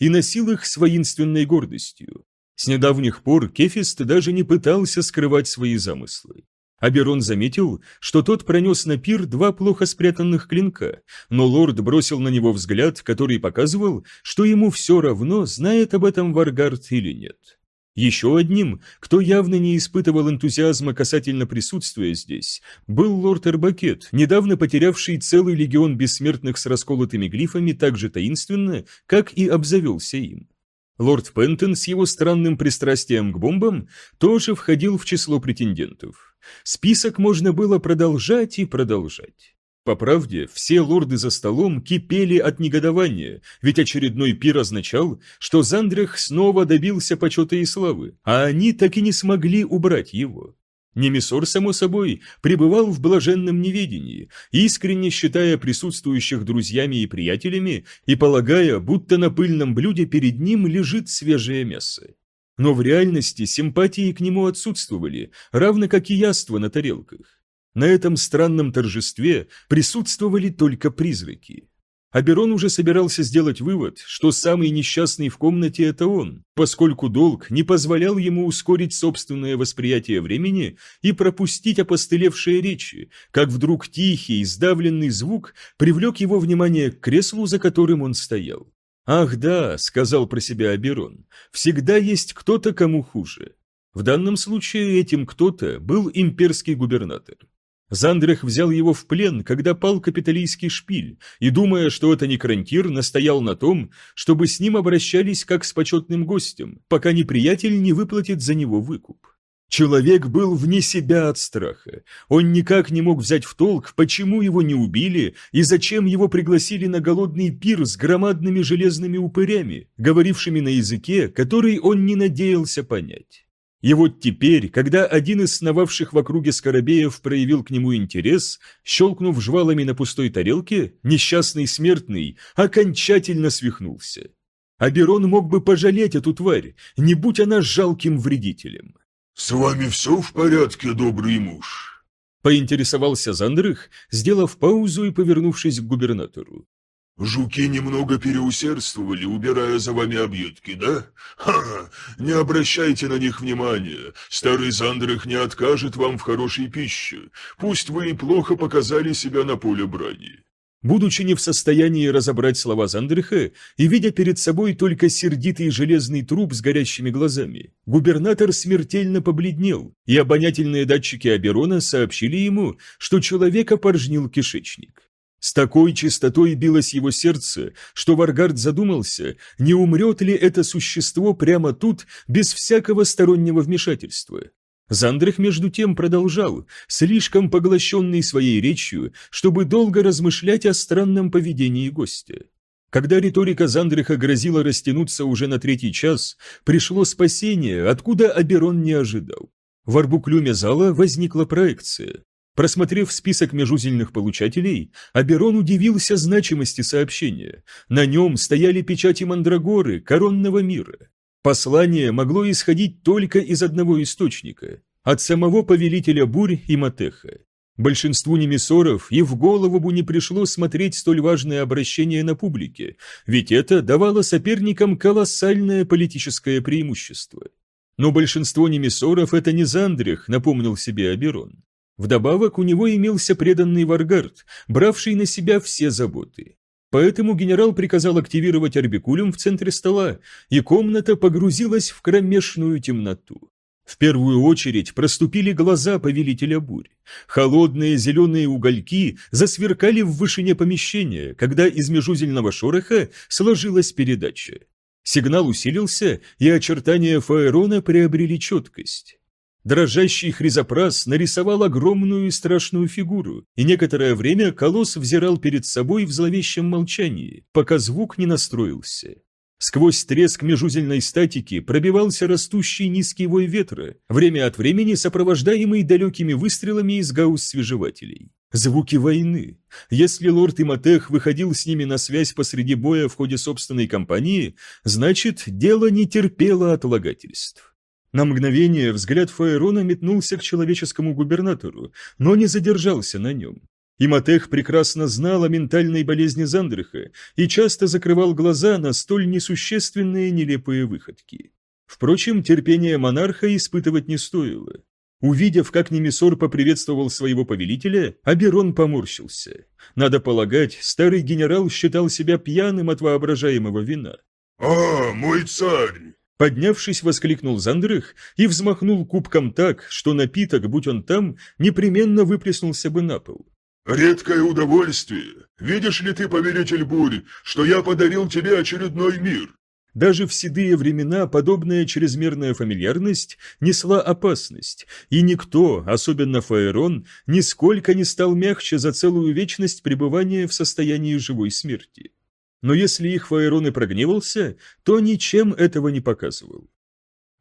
и носил их с воинственной гордостью. С недавних пор Кефист даже не пытался скрывать свои замыслы. Аберон заметил, что тот пронес на пир два плохо спрятанных клинка, но лорд бросил на него взгляд, который показывал, что ему все равно, знает об этом Варгард или нет. Еще одним, кто явно не испытывал энтузиазма касательно присутствия здесь, был лорд Эрбакет, недавно потерявший целый легион бессмертных с расколотыми глифами так же таинственно, как и обзавелся им. Лорд Пентон с его странным пристрастием к бомбам тоже входил в число претендентов. Список можно было продолжать и продолжать. По правде, все лорды за столом кипели от негодования, ведь очередной пир означал, что Зандрах снова добился почета и славы, а они так и не смогли убрать его. Немесор, само собой, пребывал в блаженном неведении, искренне считая присутствующих друзьями и приятелями и полагая, будто на пыльном блюде перед ним лежит свежее мясо. Но в реальности симпатии к нему отсутствовали, равно как и яства на тарелках. На этом странном торжестве присутствовали только призраки. Аберон уже собирался сделать вывод, что самый несчастный в комнате – это он, поскольку долг не позволял ему ускорить собственное восприятие времени и пропустить опостылевшие речи, как вдруг тихий, сдавленный звук привлек его внимание к креслу, за которым он стоял. «Ах да», – сказал про себя Аберон, – «всегда есть кто-то, кому хуже». В данном случае этим кто-то был имперский губернатор. Зандрах взял его в плен, когда пал капиталийский шпиль, и, думая, что это не крантир, настоял на том, чтобы с ним обращались как с почетным гостем, пока неприятель не выплатит за него выкуп. Человек был вне себя от страха. Он никак не мог взять в толк, почему его не убили и зачем его пригласили на голодный пир с громадными железными упырями, говорившими на языке, который он не надеялся понять. И вот теперь, когда один из сновавших в округе скоробеев проявил к нему интерес, щелкнув жвалами на пустой тарелке, несчастный смертный окончательно свихнулся. Аберон мог бы пожалеть эту тварь, не будь она жалким вредителем. «С вами все в порядке, добрый муж?» Поинтересовался Зандрых, сделав паузу и повернувшись к губернатору. «Жуки немного переусердствовали, убирая за вами объедки, да? Ха! Не обращайте на них внимания. Старый Зандрых не откажет вам в хорошей пище. Пусть вы и плохо показали себя на поле брани». Будучи не в состоянии разобрать слова Зандриха и видя перед собой только сердитый железный труп с горящими глазами, губернатор смертельно побледнел, и обонятельные датчики Аберона сообщили ему, что человека поржнил кишечник. С такой чистотой билось его сердце, что Варгард задумался, не умрет ли это существо прямо тут, без всякого стороннего вмешательства. Зандрих между тем продолжал, слишком поглощенный своей речью, чтобы долго размышлять о странном поведении гостя. Когда риторика Зандриха грозила растянуться уже на третий час, пришло спасение, откуда Аберон не ожидал. В арбуклюме зала возникла проекция. Просмотрев список межузельных получателей, Аберон удивился значимости сообщения. На нем стояли печати Мандрагоры, коронного мира. Послание могло исходить только из одного источника – от самого повелителя бурь и Матеха. Большинству немесоров и в голову бы не пришло смотреть столь важное обращение на публике, ведь это давало соперникам колоссальное политическое преимущество. Но большинство немесоров это не Зандрих, напомнил себе Аберон. Вдобавок у него имелся преданный Варгард, бравший на себя все заботы. Поэтому генерал приказал активировать орбикулюм в центре стола, и комната погрузилась в кромешную темноту. В первую очередь проступили глаза повелителя бурь. Холодные зеленые угольки засверкали в вышине помещения, когда из межузельного шороха сложилась передача. Сигнал усилился, и очертания Фаэрона приобрели четкость. Дрожащий хризопрас нарисовал огромную и страшную фигуру, и некоторое время колосс взирал перед собой в зловещем молчании, пока звук не настроился. Сквозь треск межузельной статики пробивался растущий низкий вой ветра, время от времени сопровождаемый далекими выстрелами из гаусс-свежевателей. Звуки войны. Если лорд Иматех выходил с ними на связь посреди боя в ходе собственной кампании, значит, дело не терпело отлагательств. На мгновение взгляд Фаерона метнулся к человеческому губернатору, но не задержался на нем. Иматех прекрасно знал о ментальной болезни Зандриха и часто закрывал глаза на столь несущественные нелепые выходки. Впрочем, терпение монарха испытывать не стоило. Увидев, как Немесор поприветствовал своего повелителя, Аберон поморщился. Надо полагать, старый генерал считал себя пьяным от воображаемого вина. «А, мой царь!» Поднявшись, воскликнул Зандрых и взмахнул кубком так, что напиток, будь он там, непременно выплеснулся бы на пол. «Редкое удовольствие! Видишь ли ты, повелитель бурь, что я подарил тебе очередной мир?» Даже в седые времена подобная чрезмерная фамильярность несла опасность, и никто, особенно Фаэрон, нисколько не стал мягче за целую вечность пребывания в состоянии живой смерти. Но если их Фаэрон и прогневался, то ничем этого не показывал.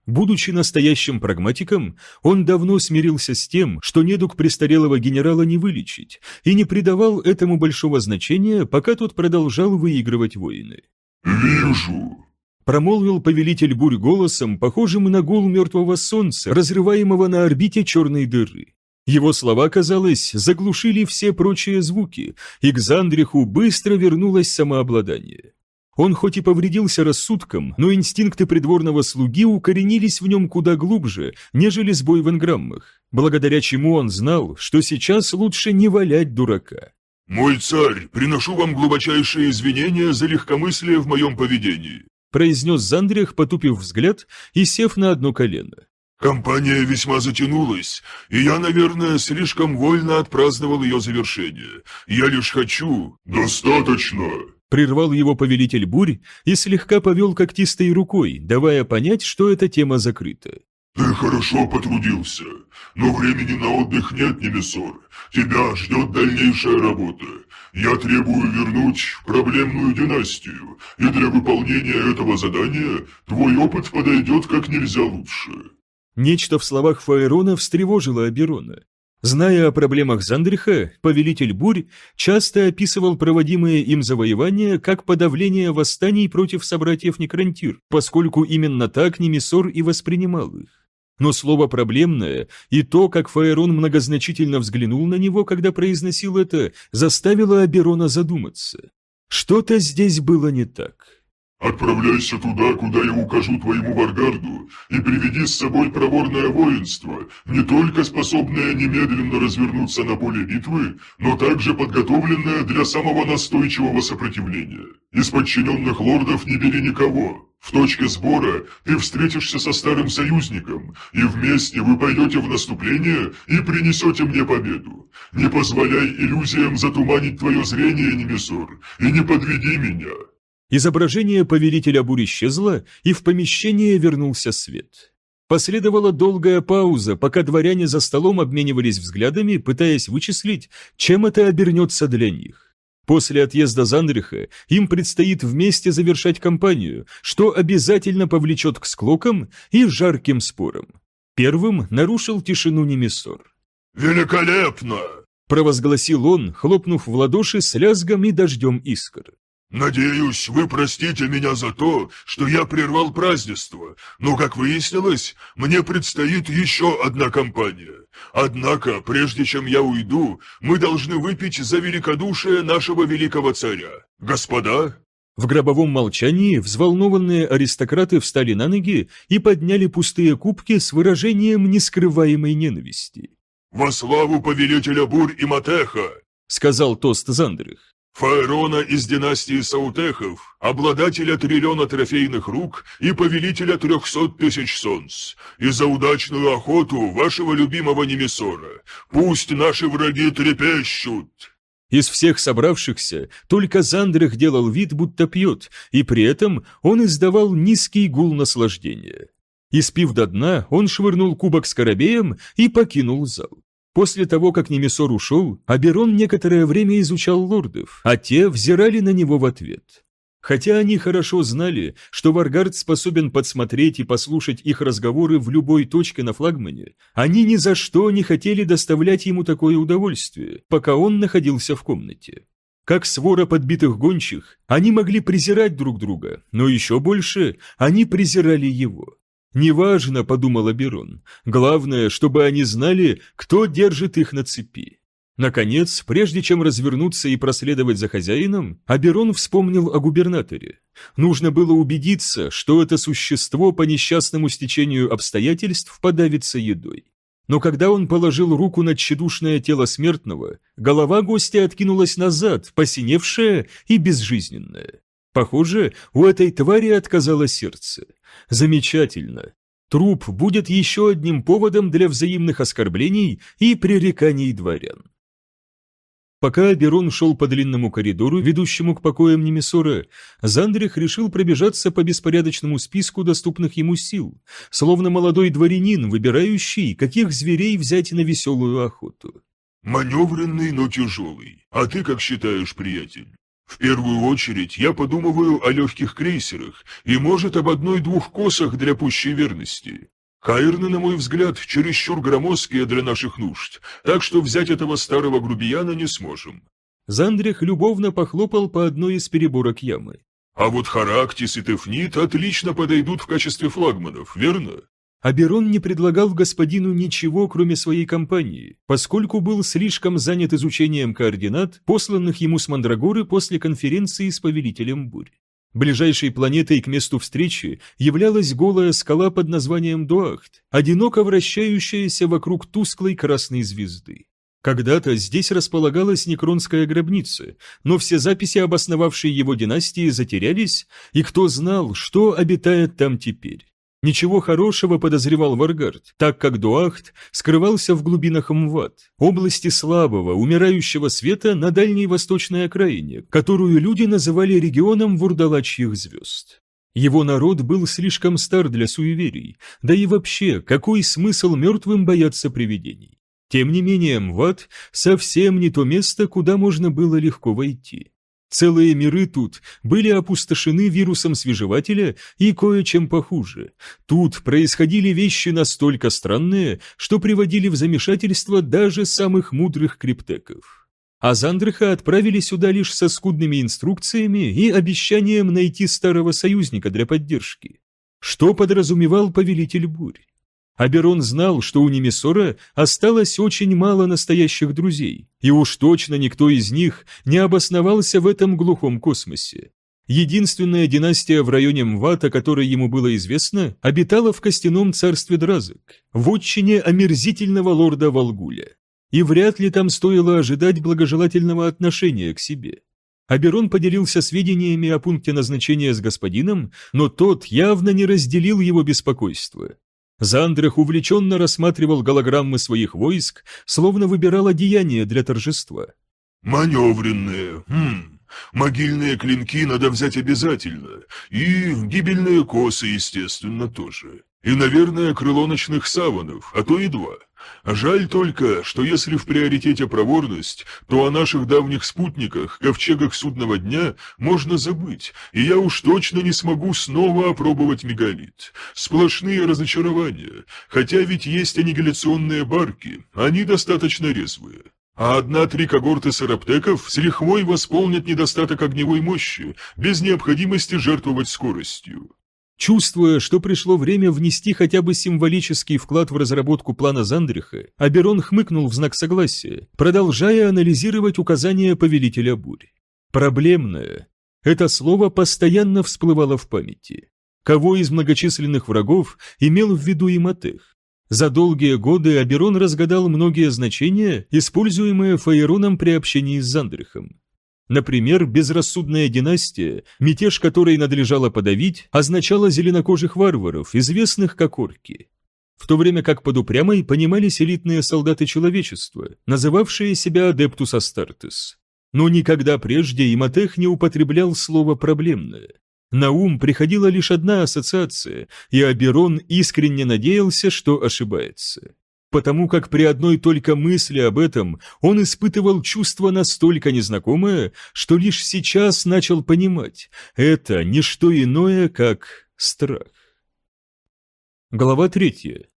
Будучи настоящим прагматиком, он давно смирился с тем, что недуг престарелого генерала не вылечить, и не придавал этому большого значения, пока тот продолжал выигрывать войны. «Вижу», промолвил повелитель бурь голосом, похожим на гул мертвого солнца, разрываемого на орбите черной дыры. Его слова, казалось, заглушили все прочие звуки, и к Зандриху быстро вернулось самообладание. Он хоть и повредился рассудком, но инстинкты придворного слуги укоренились в нем куда глубже, нежели сбой в энграммах, благодаря чему он знал, что сейчас лучше не валять дурака. «Мой царь, приношу вам глубочайшие извинения за легкомыслие в моем поведении произнес Зандрих, потупив взгляд и сев на одно колено. «Компания весьма затянулась, и я, наверное, слишком вольно отпраздновал ее завершение. Я лишь хочу...» «Достаточно!» Прервал его повелитель бурь и слегка повел когтистой рукой, давая понять, что эта тема закрыта. «Ты хорошо потрудился, но времени на отдых нет, Немесор. Тебя ждет дальнейшая работа. Я требую вернуть проблемную династию, и для выполнения этого задания твой опыт подойдет как нельзя лучше». Нечто в словах Фаэрона встревожило Аберона. Зная о проблемах Зандриха, повелитель бурь часто описывал проводимые им завоевания как подавление восстаний против собратьев Некрантир, поскольку именно так Немесор и воспринимал их. Но слово «проблемное» и то, как Фаерон многозначительно взглянул на него, когда произносил это, заставило Аберона задуматься. Что-то здесь было не так. «Отправляйся туда, куда я укажу твоему Варгарду, и приведи с собой проворное воинство, не только способное немедленно развернуться на поле битвы, но также подготовленное для самого настойчивого сопротивления. Из подчиненных лордов не бери никого, в точке сбора ты встретишься со старым союзником, и вместе вы пойдете в наступление и принесете мне победу. Не позволяй иллюзиям затуманить твое зрение, Немесор, и не подведи меня». Изображение повелителя бурь исчезло, и в помещение вернулся свет. Последовала долгая пауза, пока дворяне за столом обменивались взглядами, пытаясь вычислить, чем это обернется для них. После отъезда Зандриха им предстоит вместе завершать кампанию, что обязательно повлечет к склокам и жарким спорам. Первым нарушил тишину Немесор. «Великолепно!» – провозгласил он, хлопнув в ладоши с лязгом и дождем искр. «Надеюсь, вы простите меня за то, что я прервал празднество, но, как выяснилось, мне предстоит еще одна кампания. Однако, прежде чем я уйду, мы должны выпить за великодушие нашего великого царя. Господа?» В гробовом молчании взволнованные аристократы встали на ноги и подняли пустые кубки с выражением нескрываемой ненависти. «Во славу повелителя бурь и Матеха!» — сказал тост Зандрых. Фаэрона из династии Саутехов, обладателя триллиона трофейных рук и повелителя трехсот тысяч солнц, и за удачную охоту вашего любимого Немесора. Пусть наши враги трепещут!» Из всех собравшихся только Зандрах делал вид, будто пьет, и при этом он издавал низкий гул наслаждения. Испив до дна, он швырнул кубок с корабеем и покинул зал. После того, как Немесор ушел, Аберон некоторое время изучал лордов, а те взирали на него в ответ. Хотя они хорошо знали, что Варгард способен подсмотреть и послушать их разговоры в любой точке на флагмане, они ни за что не хотели доставлять ему такое удовольствие, пока он находился в комнате. Как свора подбитых гончих, они могли презирать друг друга, но еще больше они презирали его. «Неважно», — подумал Аберон, — «главное, чтобы они знали, кто держит их на цепи». Наконец, прежде чем развернуться и проследовать за хозяином, Аберон вспомнил о губернаторе. Нужно было убедиться, что это существо по несчастному стечению обстоятельств подавится едой. Но когда он положил руку на тщедушное тело смертного, голова гостя откинулась назад, посиневшая и безжизненная. Похоже, у этой твари отказало сердце. Замечательно. Труп будет еще одним поводом для взаимных оскорблений и пререканий дворян. Пока Аберон шел по длинному коридору, ведущему к покоям Немесора, Зандрих решил пробежаться по беспорядочному списку доступных ему сил, словно молодой дворянин, выбирающий, каких зверей взять на веселую охоту. «Маневренный, но тяжелый. А ты как считаешь, приятель?» «В первую очередь я подумываю о легких крейсерах и, может, об одной-двух косах для пущей верности. Каирны, на мой взгляд, чересчур громоздкие для наших нужд, так что взять этого старого грубияна не сможем. Зандрих любовно похлопал по одной из переборок ямы. А вот Характис и Тефнит отлично подойдут в качестве флагманов, верно? Аберон не предлагал господину ничего, кроме своей компании, поскольку был слишком занят изучением координат, посланных ему с Мандрагоры после конференции с повелителем бурь. Ближайшей планетой к месту встречи являлась голая скала под названием Дуахт, одиноко вращающаяся вокруг тусклой красной звезды. Когда-то здесь располагалась Некронская гробница, но все записи, обосновавшие его династии, затерялись, и кто знал, что обитает там теперь. Ничего хорошего подозревал Варгард, так как Дуахт скрывался в глубинах Мват, области слабого, умирающего света на дальней восточной окраине, которую люди называли регионом вурдалачьих звезд. Его народ был слишком стар для суеверий, да и вообще, какой смысл мертвым бояться привидений? Тем не менее, Мват совсем не то место, куда можно было легко войти. Целые миры тут были опустошены вирусом свежевателя и кое-чем похуже. Тут происходили вещи настолько странные, что приводили в замешательство даже самых мудрых криптеков. А Зандриха отправили сюда лишь со скудными инструкциями и обещанием найти старого союзника для поддержки. Что подразумевал повелитель бурь? Аберон знал, что у Немесора осталось очень мало настоящих друзей, и уж точно никто из них не обосновался в этом глухом космосе. Единственная династия в районе Мвата, которой ему было известно, обитала в костяном царстве Дразок, в отчине омерзительного лорда Волгуля. И вряд ли там стоило ожидать благожелательного отношения к себе. Аберон поделился сведениями о пункте назначения с господином, но тот явно не разделил его беспокойство. Зандрах увлеченно рассматривал голограммы своих войск, словно выбирал одеяние для торжества. «Маневренные, хм, могильные клинки надо взять обязательно, и гибельные косы, естественно, тоже. И, наверное, крыло ночных саванов, а то и два. Жаль только, что если в приоритете проворность, то о наших давних спутниках, ковчегах судного дня, можно забыть, и я уж точно не смогу снова опробовать мегалит. Сплошные разочарования, хотя ведь есть аннигиляционные барки, они достаточно резвые. А одна-три когорты сараптеков с лихвой восполнят недостаток огневой мощи, без необходимости жертвовать скоростью. Чувствуя, что пришло время внести хотя бы символический вклад в разработку плана Зандриха, Аберон хмыкнул в знак согласия, продолжая анализировать указания повелителя бурь. Проблемное. Это слово постоянно всплывало в памяти. Кого из многочисленных врагов имел в виду Иматех? За долгие годы Аберон разгадал многие значения, используемые Фаероном при общении с Зандрихом. Например, безрассудная династия, мятеж которой надлежало подавить, означала зеленокожих варваров, известных как орки. В то время как под упрямой понимались элитные солдаты человечества, называвшие себя Адептус Астартес. Но никогда прежде Иматех не употреблял слово «проблемное». На ум приходила лишь одна ассоциация, и Аберон искренне надеялся, что ошибается потому как при одной только мысли об этом он испытывал чувство настолько незнакомое, что лишь сейчас начал понимать, это не что иное, как страх. Глава третья.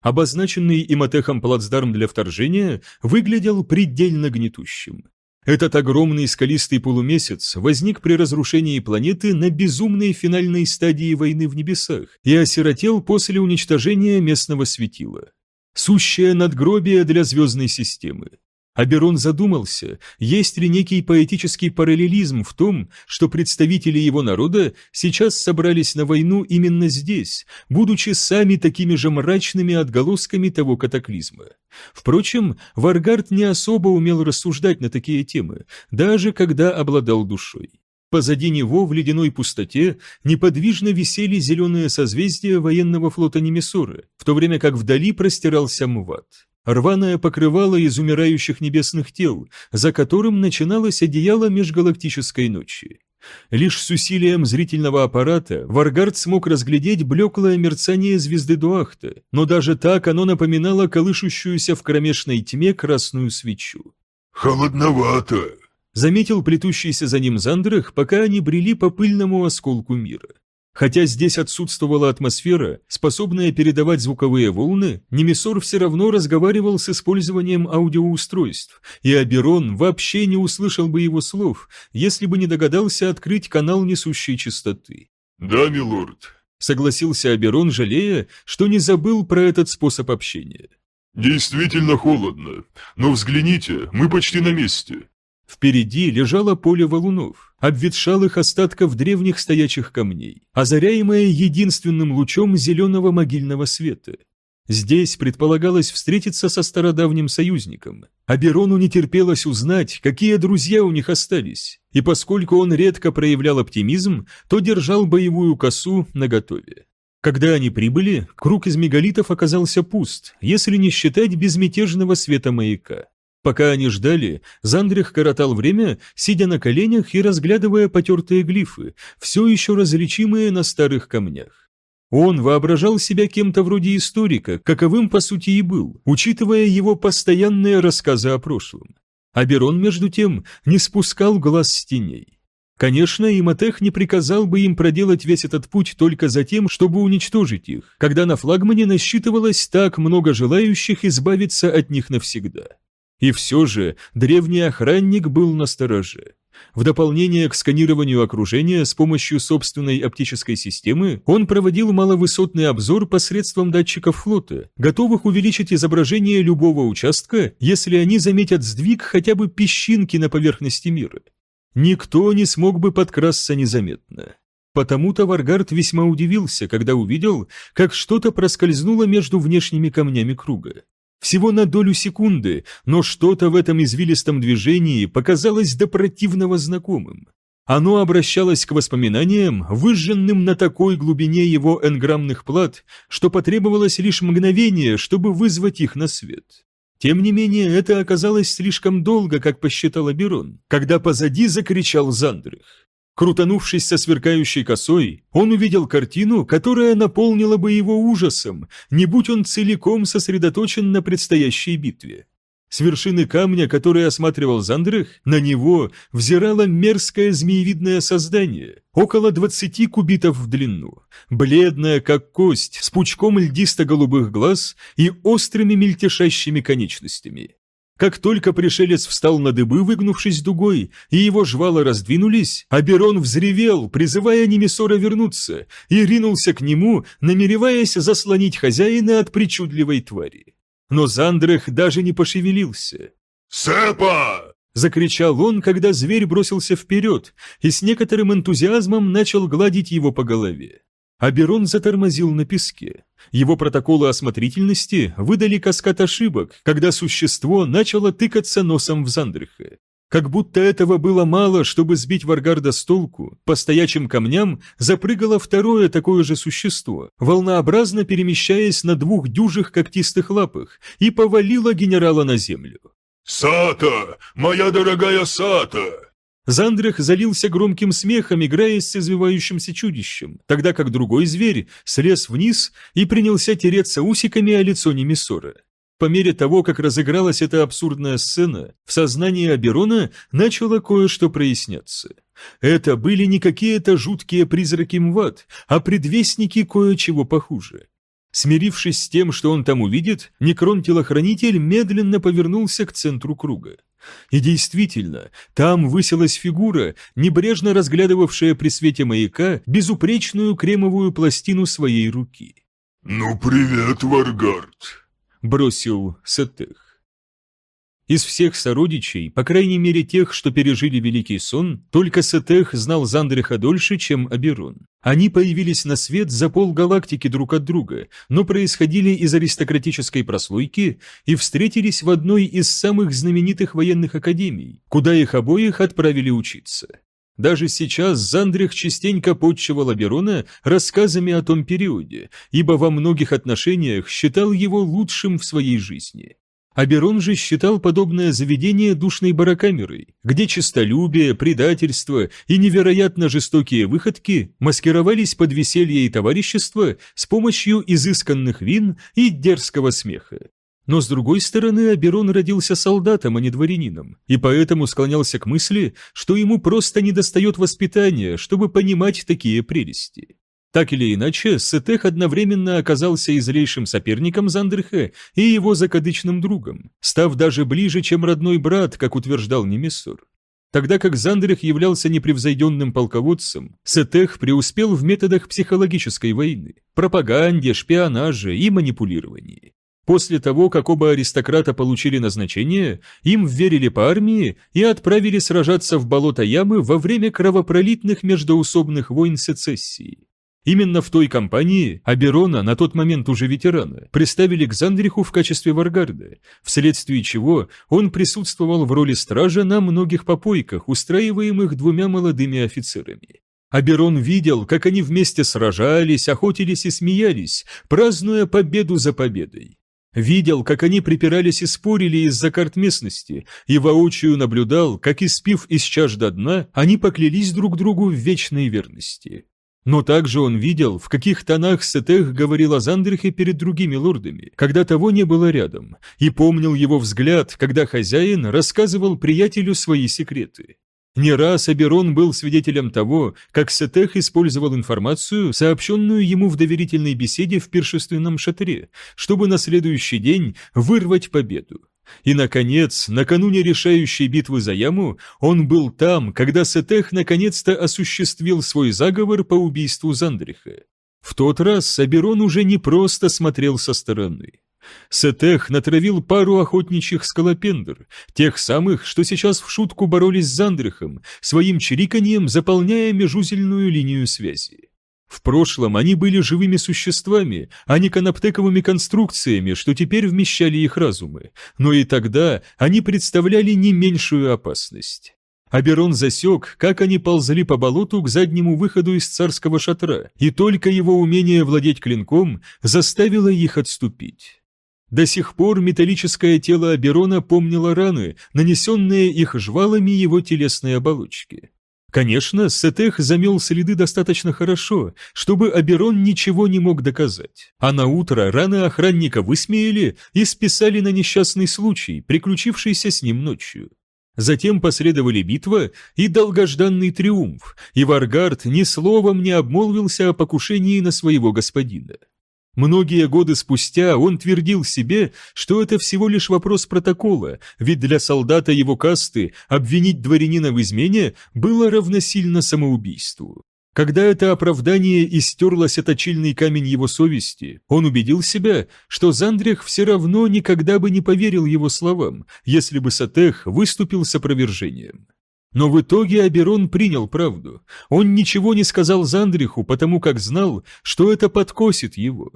Обозначенный Иматехом плацдарм для вторжения выглядел предельно гнетущим. Этот огромный скалистый полумесяц возник при разрушении планеты на безумной финальной стадии войны в небесах и осиротел после уничтожения местного светила сущее надгробие для звездной системы. Аберон задумался, есть ли некий поэтический параллелизм в том, что представители его народа сейчас собрались на войну именно здесь, будучи сами такими же мрачными отголосками того катаклизма. Впрочем, Варгард не особо умел рассуждать на такие темы, даже когда обладал душой. Позади него в ледяной пустоте неподвижно висели зеленые созвездия военного флота Немесуры, в то время как вдали простирался Мват. Рваное покрывало из умирающих небесных тел, за которым начиналось одеяло межгалактической ночи. Лишь с усилием зрительного аппарата Варгард смог разглядеть блеклое мерцание звезды Дуахта, но даже так оно напоминало колышущуюся в кромешной тьме красную свечу. «Холодновато», — заметил плетущийся за ним Зандрах, пока они брели по пыльному осколку мира. Хотя здесь отсутствовала атмосфера, способная передавать звуковые волны, Немесор все равно разговаривал с использованием аудиоустройств, и Аберон вообще не услышал бы его слов, если бы не догадался открыть канал несущей частоты. «Да, милорд», — согласился Аберон, жалея, что не забыл про этот способ общения. «Действительно холодно, но взгляните, мы почти на месте». Впереди лежало поле валунов, обветшалых остатков древних стоячих камней, озаряемое единственным лучом зеленого могильного света. Здесь предполагалось встретиться со стародавним союзником. Аберону не терпелось узнать, какие друзья у них остались, и поскольку он редко проявлял оптимизм, то держал боевую косу наготове. Когда они прибыли, круг из мегалитов оказался пуст, если не считать безмятежного света маяка. Пока они ждали, Зандрих коротал время, сидя на коленях и разглядывая потертые глифы, все еще различимые на старых камнях. Он воображал себя кем-то вроде историка, каковым по сути и был, учитывая его постоянные рассказы о прошлом. Аберон, между тем, не спускал глаз с теней. Конечно, Иматех не приказал бы им проделать весь этот путь только за тем, чтобы уничтожить их, когда на флагмане насчитывалось так много желающих избавиться от них навсегда. И все же древний охранник был настороже. В дополнение к сканированию окружения с помощью собственной оптической системы, он проводил маловысотный обзор посредством датчиков флота, готовых увеличить изображение любого участка, если они заметят сдвиг хотя бы песчинки на поверхности мира. Никто не смог бы подкрасться незаметно. Потому-то Варгард весьма удивился, когда увидел, как что-то проскользнуло между внешними камнями круга. Всего на долю секунды, но что-то в этом извилистом движении показалось до противного знакомым. Оно обращалось к воспоминаниям, выжженным на такой глубине его энграммных плат, что потребовалось лишь мгновение, чтобы вызвать их на свет. Тем не менее, это оказалось слишком долго, как посчитал Аберон, когда позади закричал Зандрых. Крутанувшись со сверкающей косой, он увидел картину, которая наполнила бы его ужасом, не будь он целиком сосредоточен на предстоящей битве. С вершины камня, который осматривал Зандрых, на него взирало мерзкое змеевидное создание, около двадцати кубитов в длину, бледное, как кость, с пучком льдисто-голубых глаз и острыми мельтешащими конечностями. Как только пришелец встал на дыбы, выгнувшись дугой, и его жвала раздвинулись, Аберон взревел, призывая Немесора вернуться, и ринулся к нему, намереваясь заслонить хозяина от причудливой твари. Но Зандрех даже не пошевелился. «Сэпа!» — закричал он, когда зверь бросился вперед и с некоторым энтузиазмом начал гладить его по голове. Аберон затормозил на песке. Его протоколы осмотрительности выдали каскад ошибок, когда существо начало тыкаться носом в Зандриха. Как будто этого было мало, чтобы сбить Варгарда с толку, по стоячим камням запрыгало второе такое же существо, волнообразно перемещаясь на двух дюжих когтистых лапах, и повалило генерала на землю. «Сата! Моя дорогая Сата!» Зандрах залился громким смехом, играя с извивающимся чудищем, тогда как другой зверь слез вниз и принялся тереться усиками о лицо Немесора. По мере того, как разыгралась эта абсурдная сцена, в сознании Аберона начало кое-что проясняться. Это были не какие-то жуткие призраки Мват, а предвестники кое-чего похуже. Смирившись с тем, что он там увидит, Некрон-телохранитель медленно повернулся к центру круга. И действительно, там высилась фигура, небрежно разглядывавшая при свете маяка безупречную кремовую пластину своей руки. «Ну привет, Варгард!» — бросил Сетех. Из всех сородичей, по крайней мере тех, что пережили Великий Сон, только Сетех знал Зандриха дольше, чем Аберон. Они появились на свет за полгалактики друг от друга, но происходили из аристократической прослойки и встретились в одной из самых знаменитых военных академий, куда их обоих отправили учиться. Даже сейчас Зандрих частенько подчивал Аберона рассказами о том периоде, ибо во многих отношениях считал его лучшим в своей жизни. Аберон же считал подобное заведение душной барокамерой, где честолюбие, предательство и невероятно жестокие выходки маскировались под веселье и товарищество с помощью изысканных вин и дерзкого смеха. Но с другой стороны, Аберон родился солдатом, а не дворянином, и поэтому склонялся к мысли, что ему просто недостает воспитания, чтобы понимать такие прелести. Так или иначе, Сетех одновременно оказался и злейшим соперником Зандерха и его закадычным другом, став даже ближе, чем родной брат, как утверждал Немессор. Тогда как Зандрих являлся непревзойденным полководцем, Сетех преуспел в методах психологической войны, пропаганде, шпионаже и манипулировании. После того, как оба аристократа получили назначение, им вверили по армии и отправили сражаться в болото Ямы во время кровопролитных междоусобных войн сецессии. Именно в той кампании Аберона, на тот момент уже ветерана, представили к Зандриху в качестве варгарда, вследствие чего он присутствовал в роли стража на многих попойках, устраиваемых двумя молодыми офицерами. Аберон видел, как они вместе сражались, охотились и смеялись, празднуя победу за победой. Видел, как они припирались и спорили из-за карт местности, и воочию наблюдал, как, испив из чаш до дна, они поклялись друг другу в вечной верности. Но также он видел, в каких тонах Сетех говорил о Зандрихе перед другими лордами, когда того не было рядом, и помнил его взгляд, когда хозяин рассказывал приятелю свои секреты. Не раз Аберон был свидетелем того, как Сетех использовал информацию, сообщенную ему в доверительной беседе в пиршественном шатре, чтобы на следующий день вырвать победу. И, наконец, накануне решающей битвы за яму, он был там, когда Сетех наконец-то осуществил свой заговор по убийству Зандриха. В тот раз Аберон уже не просто смотрел со стороны. Сетех натравил пару охотничьих скалопендр, тех самых, что сейчас в шутку боролись с Зандрихом, своим чириканьем заполняя межузельную линию связи. В прошлом они были живыми существами, а не канаптековыми конструкциями, что теперь вмещали их разумы, но и тогда они представляли не меньшую опасность. Аберон засек, как они ползли по болоту к заднему выходу из царского шатра, и только его умение владеть клинком заставило их отступить. До сих пор металлическое тело Аберона помнило раны, нанесенные их жвалами его телесной оболочки. Конечно, Сетех замел следы достаточно хорошо, чтобы Аберон ничего не мог доказать. А на утро раны охранника высмеяли и списали на несчастный случай, приключившийся с ним ночью. Затем последовали битва и долгожданный триумф, и Варгард ни словом не обмолвился о покушении на своего господина. Многие годы спустя он твердил себе, что это всего лишь вопрос протокола, ведь для солдата его касты обвинить дворянина в измене было равносильно самоубийству. Когда это оправдание истерлось о точильный камень его совести, он убедил себя, что Зандрих все равно никогда бы не поверил его словам, если бы Сатех выступил с опровержением. Но в итоге Аберон принял правду. Он ничего не сказал Зандриху, потому как знал, что это подкосит его.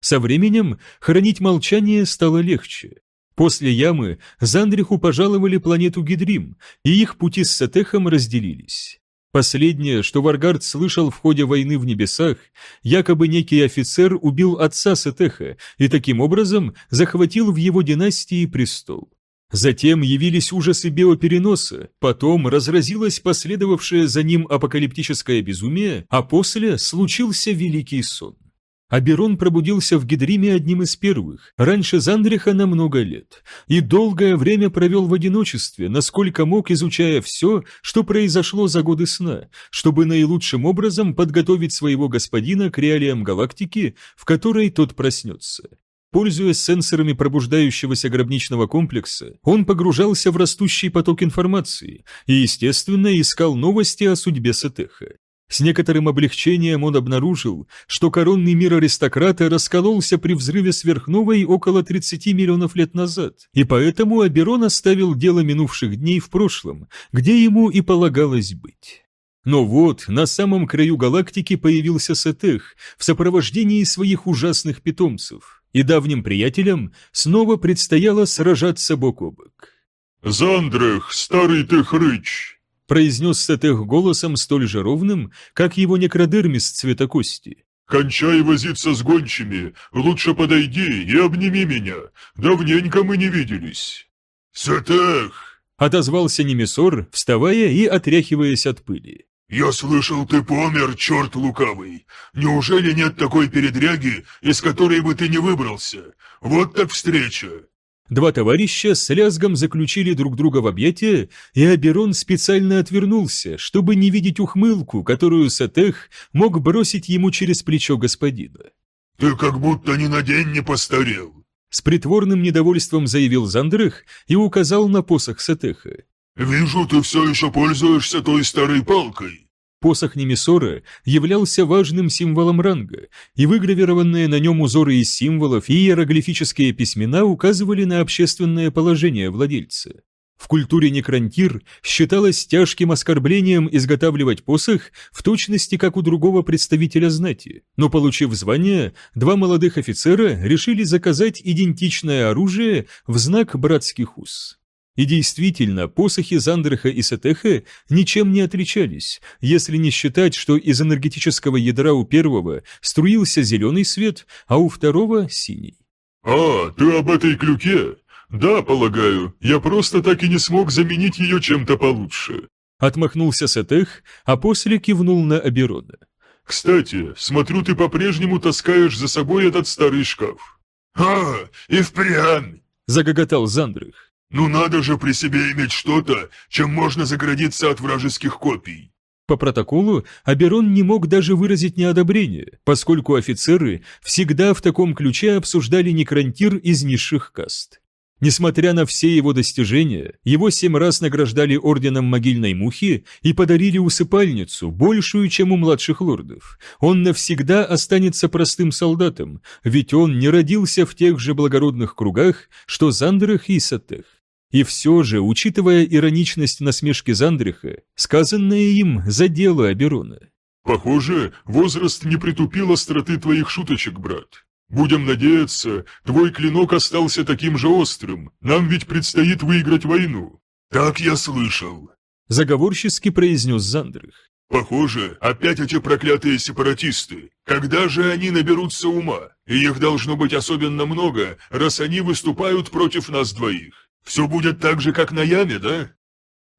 Со временем хранить молчание стало легче. После ямы Зандриху пожаловали планету Гидрим, и их пути с Сатехом разделились. Последнее, что Варгард слышал в ходе войны в небесах, якобы некий офицер убил отца Сатеха и таким образом захватил в его династии престол. Затем явились ужасы биопереноса, потом разразилось последовавшее за ним апокалиптическое безумие, а после случился Великий сон. Аберон пробудился в Гидриме одним из первых, раньше Зандриха на много лет, и долгое время провел в одиночестве, насколько мог, изучая все, что произошло за годы сна, чтобы наилучшим образом подготовить своего господина к реалиям галактики, в которой тот проснется. Пользуясь сенсорами пробуждающегося гробничного комплекса, он погружался в растущий поток информации и, естественно, искал новости о судьбе Сатеха. С некоторым облегчением он обнаружил, что коронный мир аристократа раскололся при взрыве сверхновой около 30 миллионов лет назад, и поэтому Аберон оставил дело минувших дней в прошлом, где ему и полагалось быть. Но вот на самом краю галактики появился Сетех в сопровождении своих ужасных питомцев, и давним приятелям снова предстояло сражаться бок о бок. «Зандрах, старый ты хрыч!» произнес Сетех голосом столь же ровным, как его некродермис цвета кости. «Кончай возиться с гончими, лучше подойди и обними меня, давненько мы не виделись». «Сетех!» — отозвался Немесор, вставая и отряхиваясь от пыли. «Я слышал, ты помер, черт лукавый! Неужели нет такой передряги, из которой бы ты не выбрался? Вот так встреча! Два товарища с лязгом заключили друг друга в объятия, и Аберон специально отвернулся, чтобы не видеть ухмылку, которую Сатех мог бросить ему через плечо господина. «Ты как будто ни на день не постарел!» С притворным недовольством заявил Зандрых и указал на посох Сатеха. «Вижу, ты все еще пользуешься той старой палкой!» Посох Немесора являлся важным символом ранга, и выгравированные на нем узоры из символов и иероглифические письмена указывали на общественное положение владельца. В культуре некрантир считалось тяжким оскорблением изготавливать посох в точности, как у другого представителя знати, но, получив звание, два молодых офицера решили заказать идентичное оружие в знак братских уз. И действительно, посохи Зандерха и Сетеха ничем не отличались, если не считать, что из энергетического ядра у первого струился зеленый свет, а у второго — синий. «А, ты об этой клюке? Да, полагаю, я просто так и не смог заменить ее чем-то получше». Отмахнулся Сетех, а после кивнул на Аберона. «Кстати, смотрю, ты по-прежнему таскаешь за собой этот старый шкаф». «А, и впрямь!» — загоготал Зандрых. «Ну надо же при себе иметь что-то, чем можно заградиться от вражеских копий!» По протоколу Аберон не мог даже выразить неодобрение, поскольку офицеры всегда в таком ключе обсуждали некрантир из низших каст. Несмотря на все его достижения, его семь раз награждали орденом могильной мухи и подарили усыпальницу, большую, чем у младших лордов. Он навсегда останется простым солдатом, ведь он не родился в тех же благородных кругах, что Зандрах и Сатех. И все же, учитывая ироничность насмешки Зандриха, сказанное им задело Аберона. «Похоже, возраст не притупил остроты твоих шуточек, брат. Будем надеяться, твой клинок остался таким же острым. Нам ведь предстоит выиграть войну». «Так я слышал», — заговорчески произнес Зандрих. «Похоже, опять эти проклятые сепаратисты. Когда же они наберутся ума? И их должно быть особенно много, раз они выступают против нас двоих. Все будет так же, как на яме, да?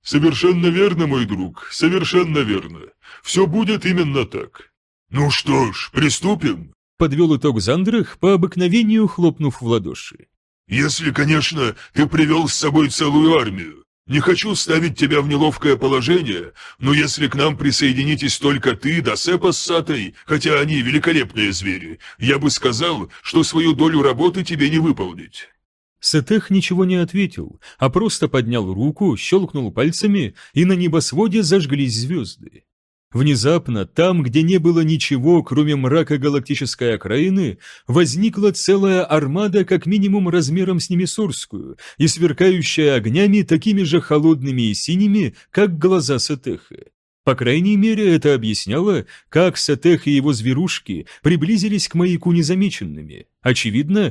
Совершенно верно, мой друг, совершенно верно. Все будет именно так. Ну что ж, приступим. Подвел итог Зандрах, по обыкновению хлопнув в ладоши. Если, конечно, ты привел с собой целую армию. Не хочу ставить тебя в неловкое положение, но если к нам присоединитесь только ты да Сепа с Сатой, хотя они великолепные звери, я бы сказал, что свою долю работы тебе не выполнить. Сетех ничего не ответил, а просто поднял руку, щелкнул пальцами, и на небосводе зажглись звезды. Внезапно, там, где не было ничего, кроме мрака галактической окраины, возникла целая армада как минимум размером с Немесурскую и сверкающая огнями такими же холодными и синими, как глаза Сетеха. По крайней мере, это объясняло, как Сатех и его зверушки приблизились к маяку незамеченными. Очевидно,